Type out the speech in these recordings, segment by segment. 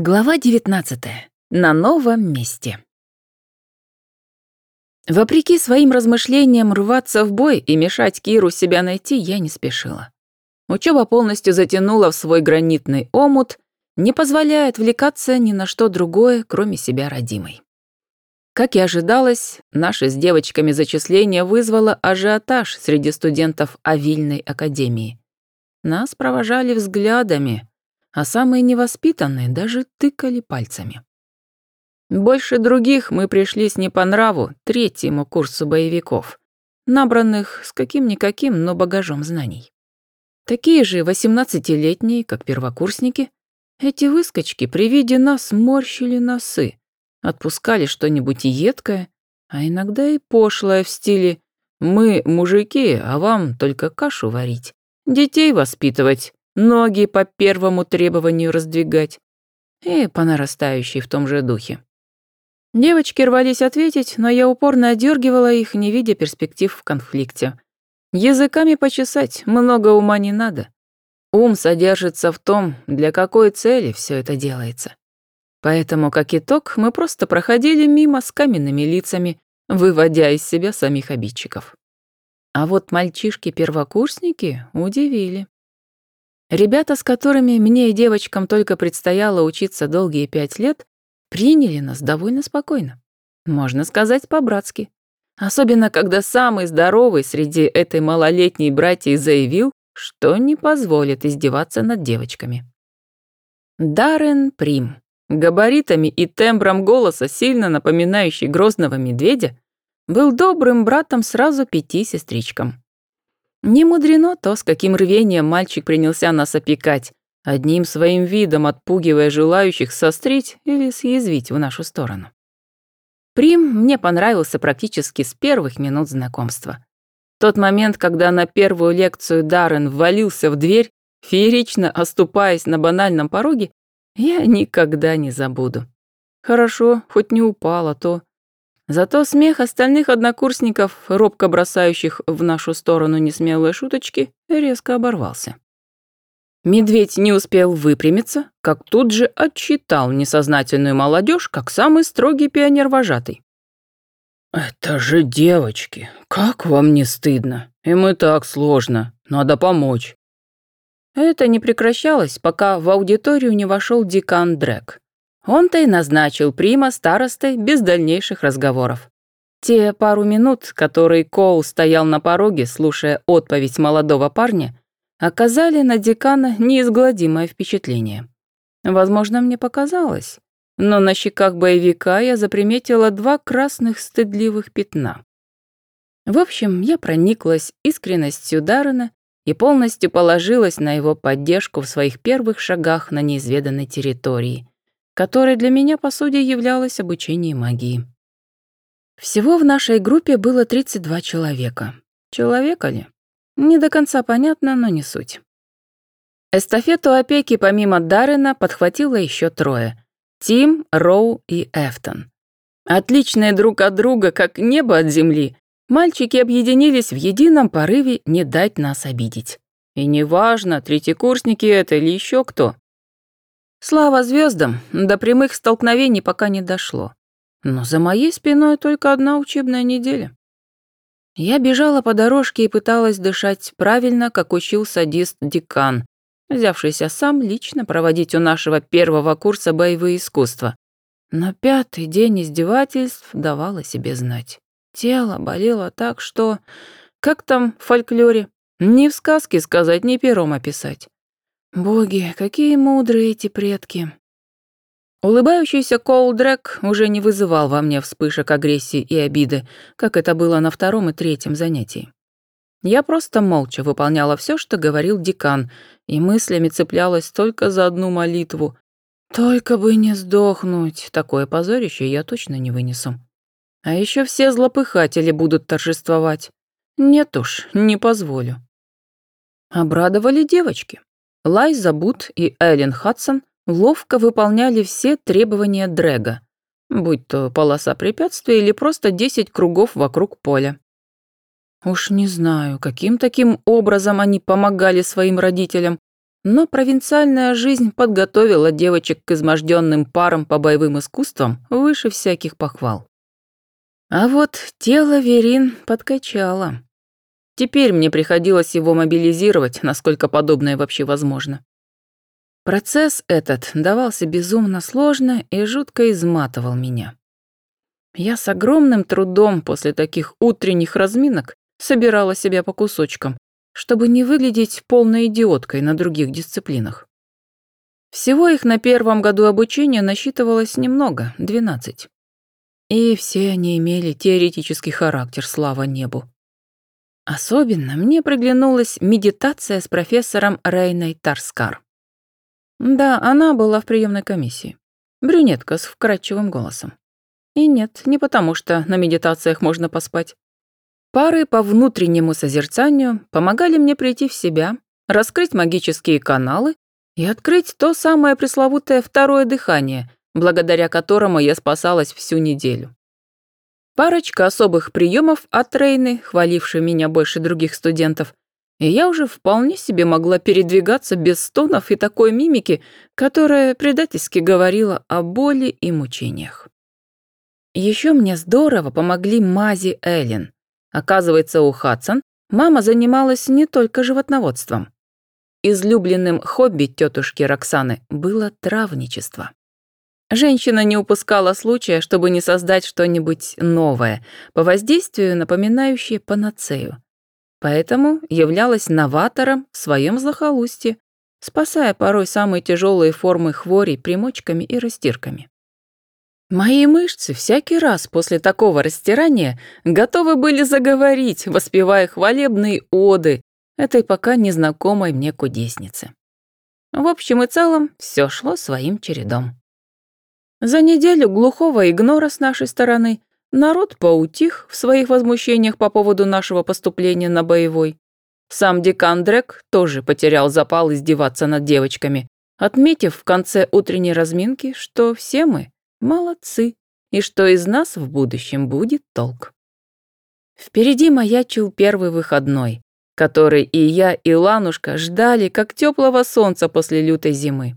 Глава 19. На новом месте. Вопреки своим размышлениям рваться в бой и мешать Киру себя найти я не спешила. Учеба полностью затянула в свой гранитный омут, не позволяя отвлекаться ни на что другое, кроме себя родимой. Как и ожидалось, наше с девочками зачисление вызвало ажиотаж среди студентов Авильной академии. Нас провожали взглядами, а самые невоспитанные даже тыкали пальцами. Больше других мы пришлись не по нраву третьему курсу боевиков, набранных с каким-никаким, но багажом знаний. Такие же восемнадцатилетние, как первокурсники, эти выскочки при виде нас морщили носы, отпускали что-нибудь едкое, а иногда и пошлое в стиле «Мы мужики, а вам только кашу варить, детей воспитывать, ноги по первому требованию раздвигать. И по нарастающей в том же духе. Девочки рвались ответить, но я упорно одергивала их, не видя перспектив в конфликте. Языками почесать много ума не надо. Ум содержится в том, для какой цели все это делается. Поэтому, как итог, мы просто проходили мимо с каменными лицами, выводя из себя самих обидчиков. А вот мальчишки-первокурсники удивили. Ребята, с которыми мне и девочкам только предстояло учиться долгие пять лет, приняли нас довольно спокойно. Можно сказать, по-братски. Особенно, когда самый здоровый среди этой малолетней братьей заявил, что не позволит издеваться над девочками. Даррен Прим, габаритами и тембром голоса, сильно напоминающий грозного медведя, был добрым братом сразу пяти сестричкам. Не мудрено то, с каким рвением мальчик принялся нас опекать, одним своим видом отпугивая желающих сострить или съязвить в нашу сторону. Прим мне понравился практически с первых минут знакомства. Тот момент, когда на первую лекцию Даррен ввалился в дверь, феерично оступаясь на банальном пороге, я никогда не забуду. Хорошо, хоть не упала, то Зато смех остальных однокурсников, робко бросающих в нашу сторону несмелые шуточки, резко оборвался. Медведь не успел выпрямиться, как тут же отчитал несознательную молодежь как самый строгий пионер-вожатый. «Это же девочки, как вам не стыдно? Им и так сложно, надо помочь». Это не прекращалось, пока в аудиторию не вошел декан Дрек. Он-то и назначил Прима старостой без дальнейших разговоров. Те пару минут, которые Коул стоял на пороге, слушая отповедь молодого парня, оказали на декана неизгладимое впечатление. Возможно, мне показалось, но на щеках боевика я заприметила два красных стыдливых пятна. В общем, я прониклась искренностью Даррена и полностью положилась на его поддержку в своих первых шагах на неизведанной территории, которой для меня, по сути, являлось обучение магии. Всего в нашей группе было 32 человека. Человека ли? Не до конца понятно, но не суть. Эстафету опеки помимо Даррена подхватило еще трое. Тим, Роу и Эфтон. Отличные друг от друга, как небо от земли, мальчики объединились в едином порыве не дать нас обидеть. И неважно, третьекурсники это или еще кто. Слава звездам, до прямых столкновений пока не дошло. Но за моей спиной только одна учебная неделя. Я бежала по дорожке и пыталась дышать правильно, как учил садист-декан, взявшийся сам лично проводить у нашего первого курса боевые искусства. Но пятый день издевательств давал себе знать. Тело болело так, что... Как там в фольклоре? Ни в сказке сказать, ни пером описать. Боги, какие мудрые эти предки. Улыбающийся Коулдрек уже не вызывал во мне вспышек агрессии и обиды, как это было на втором и третьем занятии. Я просто молча выполняла все, что говорил декан, и мыслями цеплялась только за одну молитву. Только бы не сдохнуть, такое позорище я точно не вынесу. А еще все злопыхатели будут торжествовать. Нет уж, не позволю. Обрадовали девочки. Лайза Бут и Эллен Хадсон ловко выполняли все требования Дрэга, будь то полоса препятствий или просто 10 кругов вокруг поля. Уж не знаю, каким таким образом они помогали своим родителям, но провинциальная жизнь подготовила девочек к изможденным парам по боевым искусствам выше всяких похвал. А вот тело Верин подкачало. Теперь мне приходилось его мобилизировать, насколько подобное вообще возможно. Процесс этот давался безумно сложно и жутко изматывал меня. Я с огромным трудом после таких утренних разминок собирала себя по кусочкам, чтобы не выглядеть полной идиоткой на других дисциплинах. Всего их на первом году обучения насчитывалось немного, 12. И все они имели теоретический характер, слава небу. Особенно мне приглянулась медитация с профессором Рейной Тарскар. Да, она была в приемной комиссии. Брюнетка с вкрадчивым голосом. И нет, не потому что на медитациях можно поспать. Пары по внутреннему созерцанию помогали мне прийти в себя, раскрыть магические каналы и открыть то самое пресловутое второе дыхание, благодаря которому я спасалась всю неделю. Парочка особых приемов от Рейны, хвалившей меня больше других студентов, и я уже вполне себе могла передвигаться без стонов и такой мимики, которая предательски говорила о боли и мучениях. Еще мне здорово помогли мази Эллен, Оказывается, у Хадсон мама занималась не только животноводством. Излюбленным хобби тетушки Роксаны было травничество. Женщина не упускала случая, чтобы не создать что-нибудь новое, по воздействию напоминающее панацею. Поэтому являлась новатором в своем захолустье, спасая порой самые тяжелые формы хворей примочками и растирками. Мои мышцы всякий раз после такого растирания готовы были заговорить, воспевая хвалебные оды этой пока незнакомой мне кудесницы. В общем и целом, все шло своим чередом. За неделю глухого игнора с нашей стороны народ поутих в своих возмущениях по поводу нашего поступления на боевой. Сам декан Дрек тоже потерял запал издеваться над девочками, отметив в конце утренней разминки, что все мы молодцы, и что из нас в будущем будет толк. Впереди маячил первый выходной, который и я, и Ланушка ждали, как теплого солнца после лютой зимы.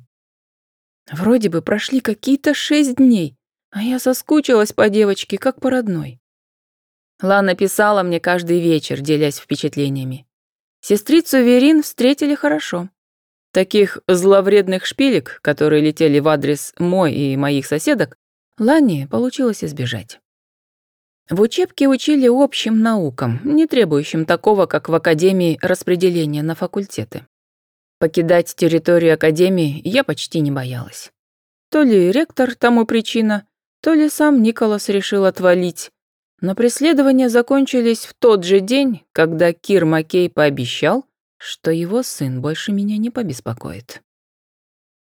Вроде бы прошли какие-то шесть дней, а я соскучилась по девочке, как по родной. Лана писала мне каждый вечер, делясь впечатлениями. Сестрицу Верин встретили хорошо. Таких зловредных шпилек, которые летели в адрес мой и моих соседок, Лане получилось избежать. В учебке учили общим наукам, не требующим такого, как в Академии, распределения на факультеты. Покидать территорию Академии я почти не боялась. То ли ректор тому причина, то ли сам Николас решил отвалить, но преследования закончились в тот же день, когда Кир Маккей пообещал, что его сын больше меня не побеспокоит.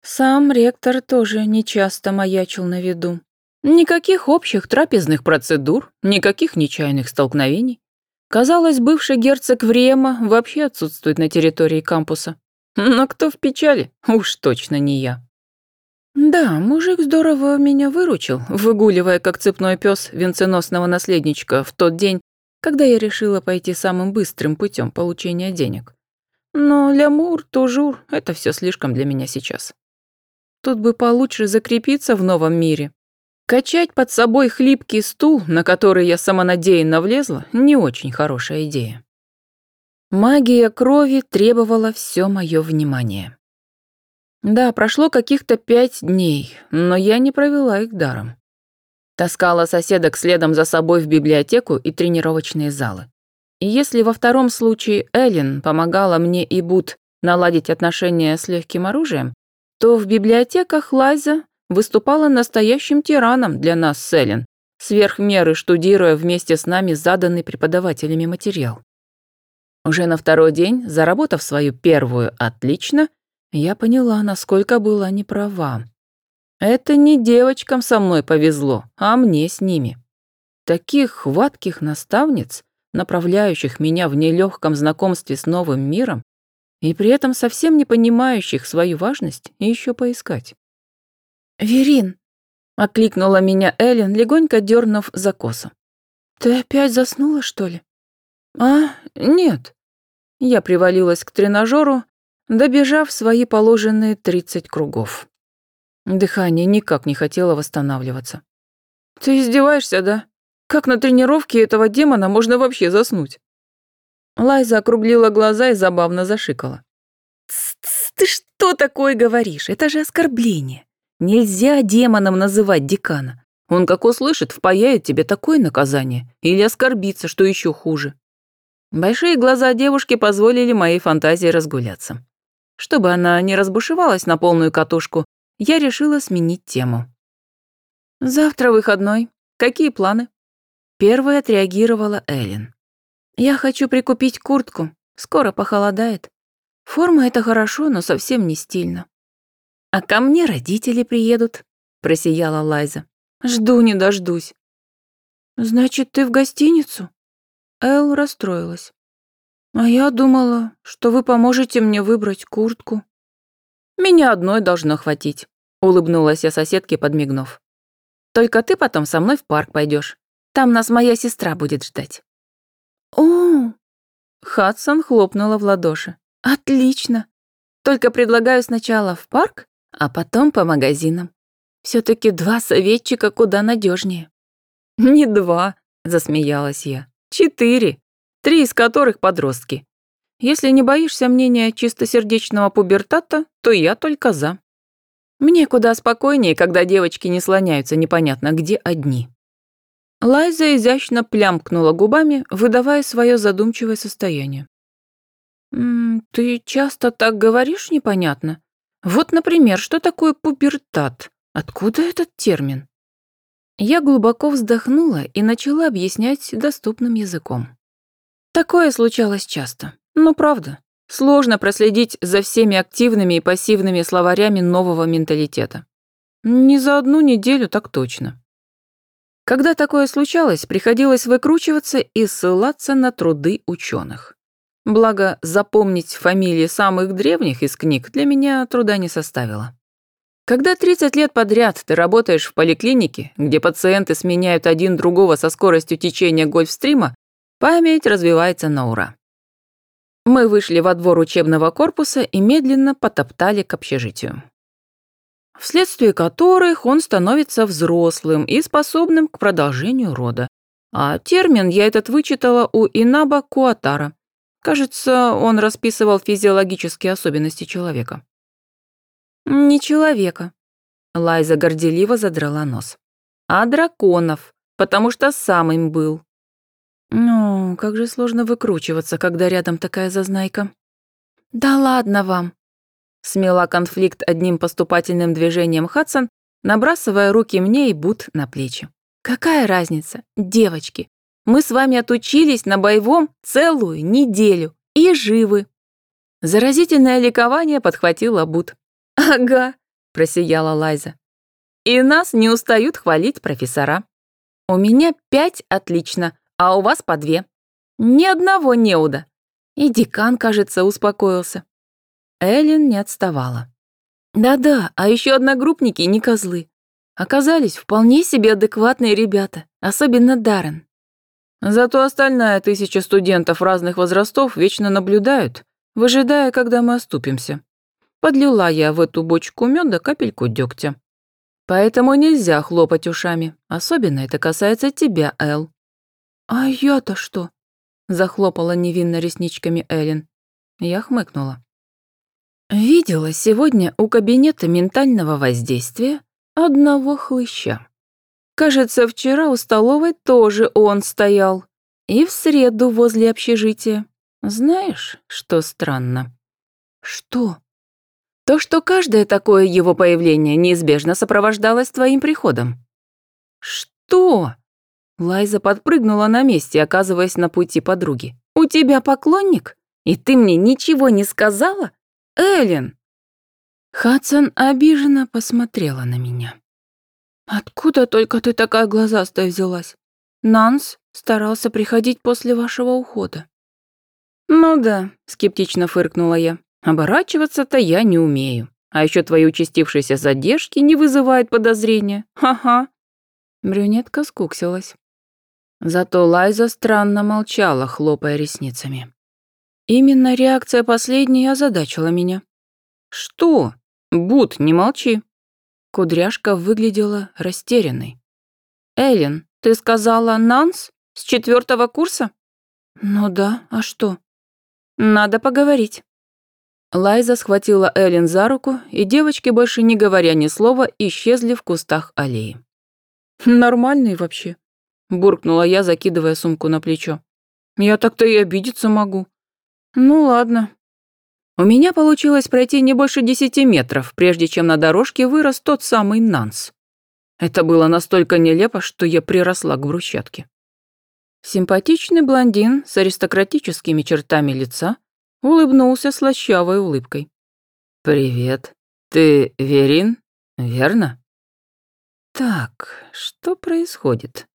Сам ректор тоже нечасто маячил на виду. Никаких общих трапезных процедур, никаких нечаянных столкновений. Казалось, бывший герцог Врема вообще отсутствует на территории кампуса. Но кто в печали? Уж точно не я. Да, мужик здорово меня выручил, выгуливая как цепной пес венценосного наследничка в тот день, когда я решила пойти самым быстрым путем получения денег. Но лямур, тужур — это все слишком для меня сейчас. Тут бы получше закрепиться в новом мире. Качать под собой хлипкий стул, на который я самонадеянно влезла, не очень хорошая идея. Магия крови требовала все мое внимание. Да, прошло каких-то пять дней, но я не провела их даром. Таскала соседок следом за собой в библиотеку и тренировочные залы. И если во втором случае Эллен помогала мне и Бут наладить отношения с легким оружием, то в библиотеках Лайза выступала настоящим тираном для нас с Эллен, сверх меры штудируя вместе с нами заданный преподавателями материал. Уже на второй день, заработав свою первую «отлично», я поняла, насколько была неправа. Это не девочкам со мной повезло, а мне с ними. Таких хватких наставниц направляющих меня в нелегком знакомстве с новым миром и при этом совсем не понимающих свою важность, еще поискать. «Верин!» — окликнула меня Эллен, легонько дернув за косу. «Ты опять заснула, что ли?» «А, нет». Я привалилась к тренажеру, добежав свои положенные 30 кругов. Дыхание никак не хотело восстанавливаться. «Ты издеваешься, да? Как на тренировке этого демона можно вообще заснуть?» Лайза округлила глаза и забавно зашикала. «Тс -тс, «Ты что такое говоришь? Это же оскорбление. Нельзя демоном называть декана. Он, как услышит, впаяет тебе такое наказание или оскорбится, что еще хуже». Большие глаза девушки позволили моей фантазии разгуляться. Чтобы она не разбушевалась на полную катушку, я решила сменить тему. «Завтра выходной. Какие планы?» Первая отреагировала Эллен. «Я хочу прикупить куртку. Скоро похолодает. Форма — это хорошо, но совсем не стильно». «А ко мне родители приедут», — просияла Лайза. «Жду не дождусь». «Значит, ты в гостиницу?» Эл расстроилась. «А я думала, что вы поможете мне выбрать куртку». «Меня одной должно хватить», — улыбнулась я соседке, подмигнув. «Только ты потом со мной в парк пойдешь. Там нас моя сестра будет ждать». «О!» Хадсон хлопнула в ладоши. «Отлично! Только предлагаю сначала в парк, а потом по магазинам. все таки два советчика куда надежнее. «Не два», — засмеялась я. Четыре, три из которых подростки. Если не боишься мнения чистосердечного пубертата, то я только за. Мне куда спокойнее, когда девочки не слоняются непонятно где одни. Лайза изящно плямкнула губами, выдавая свое задумчивое состояние. «М -м, «Ты часто так говоришь непонятно? Вот, например, что такое пубертат? Откуда этот термин?» Я глубоко вздохнула и начала объяснять доступным языком. Такое случалось часто. Но правда, сложно проследить за всеми активными и пассивными словарями нового менталитета. Не за одну неделю так точно. Когда такое случалось, приходилось выкручиваться и ссылаться на труды ученых. Благо, запомнить фамилии самых древних из книг для меня труда не составило. Когда 30 лет подряд ты работаешь в поликлинике, где пациенты сменяют один другого со скоростью течения гольфстрима, память развивается на ура. Мы вышли во двор учебного корпуса и медленно потоптали к общежитию. Вследствие которых он становится взрослым и способным к продолжению рода. А термин я этот вычитала у Инаба Куатара. Кажется, он расписывал физиологические особенности человека. «Не человека», — Лайза горделиво задрала нос. «А драконов, потому что сам им был». «Ну, как же сложно выкручиваться, когда рядом такая зазнайка». «Да ладно вам», — смела конфликт одним поступательным движением Хадсон, набрасывая руки мне и Бут на плечи. «Какая разница, девочки? Мы с вами отучились на боевом целую неделю и живы». Заразительное ликование подхватила Бут. «Ага», — просияла Лайза. «И нас не устают хвалить профессора. У меня пять отлично, а у вас по две. Ни одного неуда. И декан, кажется, успокоился». Эллен не отставала. «Да-да, а еще одногруппники не козлы. Оказались вполне себе адекватные ребята, особенно Даррен. Зато остальная тысяча студентов разных возрастов вечно наблюдают, выжидая, когда мы оступимся. Подлила я в эту бочку меда капельку дегтя. Поэтому нельзя хлопать ушами. Особенно это касается тебя, Эл. А я-то что? Захлопала невинно ресничками Эллен. Я хмыкнула. Видела сегодня у кабинета ментального воздействия одного хлыща. Кажется, вчера у столовой тоже он стоял. И в среду возле общежития. Знаешь, что странно? Что? То, что каждое такое его появление неизбежно сопровождалось твоим приходом. Что? Лайза подпрыгнула на месте, оказываясь на пути подруги. У тебя поклонник? И ты мне ничего не сказала? Эллен! Хадсон обиженно посмотрела на меня. «Откуда только ты такая глазастая взялась? Нанс старался приходить после вашего ухода». «Ну да», — скептично фыркнула я. Оборачиваться-то я не умею. А еще твои участившиеся задержки не вызывают подозрения. Ха-ха. Брюнетка скуксилась. Зато Лайза странно молчала, хлопая ресницами. Именно реакция последней озадачила меня. «Что? Бут, не молчи!» Кудряшка выглядела растерянной. «Эллен, ты сказала Нанс? С четвертого курса?» «Ну да, а что?» «Надо поговорить». Лайза схватила Эллен за руку, и девочки, больше не говоря ни слова, исчезли в кустах аллеи. «Нормальный вообще», — буркнула я, закидывая сумку на плечо. «Я так-то и обидеться могу». «Ну ладно». У меня получилось пройти не больше десяти метров, прежде чем на дорожке вырос тот самый Нанс. Это было настолько нелепо, что я приросла к брусчатке. Симпатичный блондин с аристократическими чертами лица улыбнулся слащавой улыбкой. «Привет. Ты Верин, верно?» «Так, что происходит?»